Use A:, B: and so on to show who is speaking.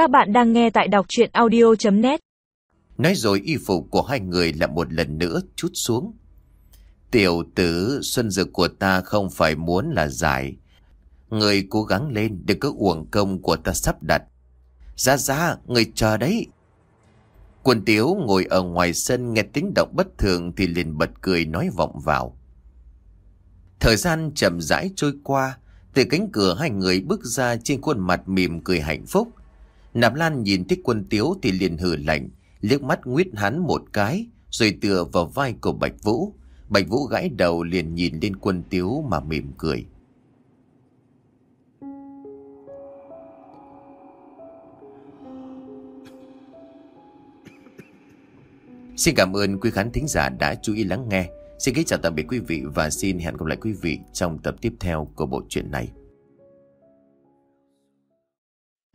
A: Các bạn đang nghe tại đọc chuyện audio.net
B: Nói rồi y phục của hai người lại một lần nữa chút xuống. Tiểu tử Xuân Dược của ta không phải muốn là giải. Người cố gắng lên đừng cứ uổng công của ta sắp đặt. Ra ra, người chờ đấy. Quân Tiếu ngồi ở ngoài sân nghe tiếng động bất thường thì liền bật cười nói vọng vào. Thời gian chậm rãi trôi qua, từ cánh cửa hai người bước ra trên khuôn mặt mỉm cười hạnh phúc. Nạp Lan nhìn thấy quân Tiếu thì liền hừ lạnh, liếc mắt nguyết hắn một cái, rồi tựa vào vai của Bạch Vũ. Bạch Vũ gãi đầu liền nhìn lên quân Tiếu mà mỉm cười. Xin cảm ơn quý khán thính giả đã chú ý lắng nghe. Xin kính chào tạm biệt quý vị và xin hẹn gặp lại quý vị trong tập tiếp theo của bộ truyện này.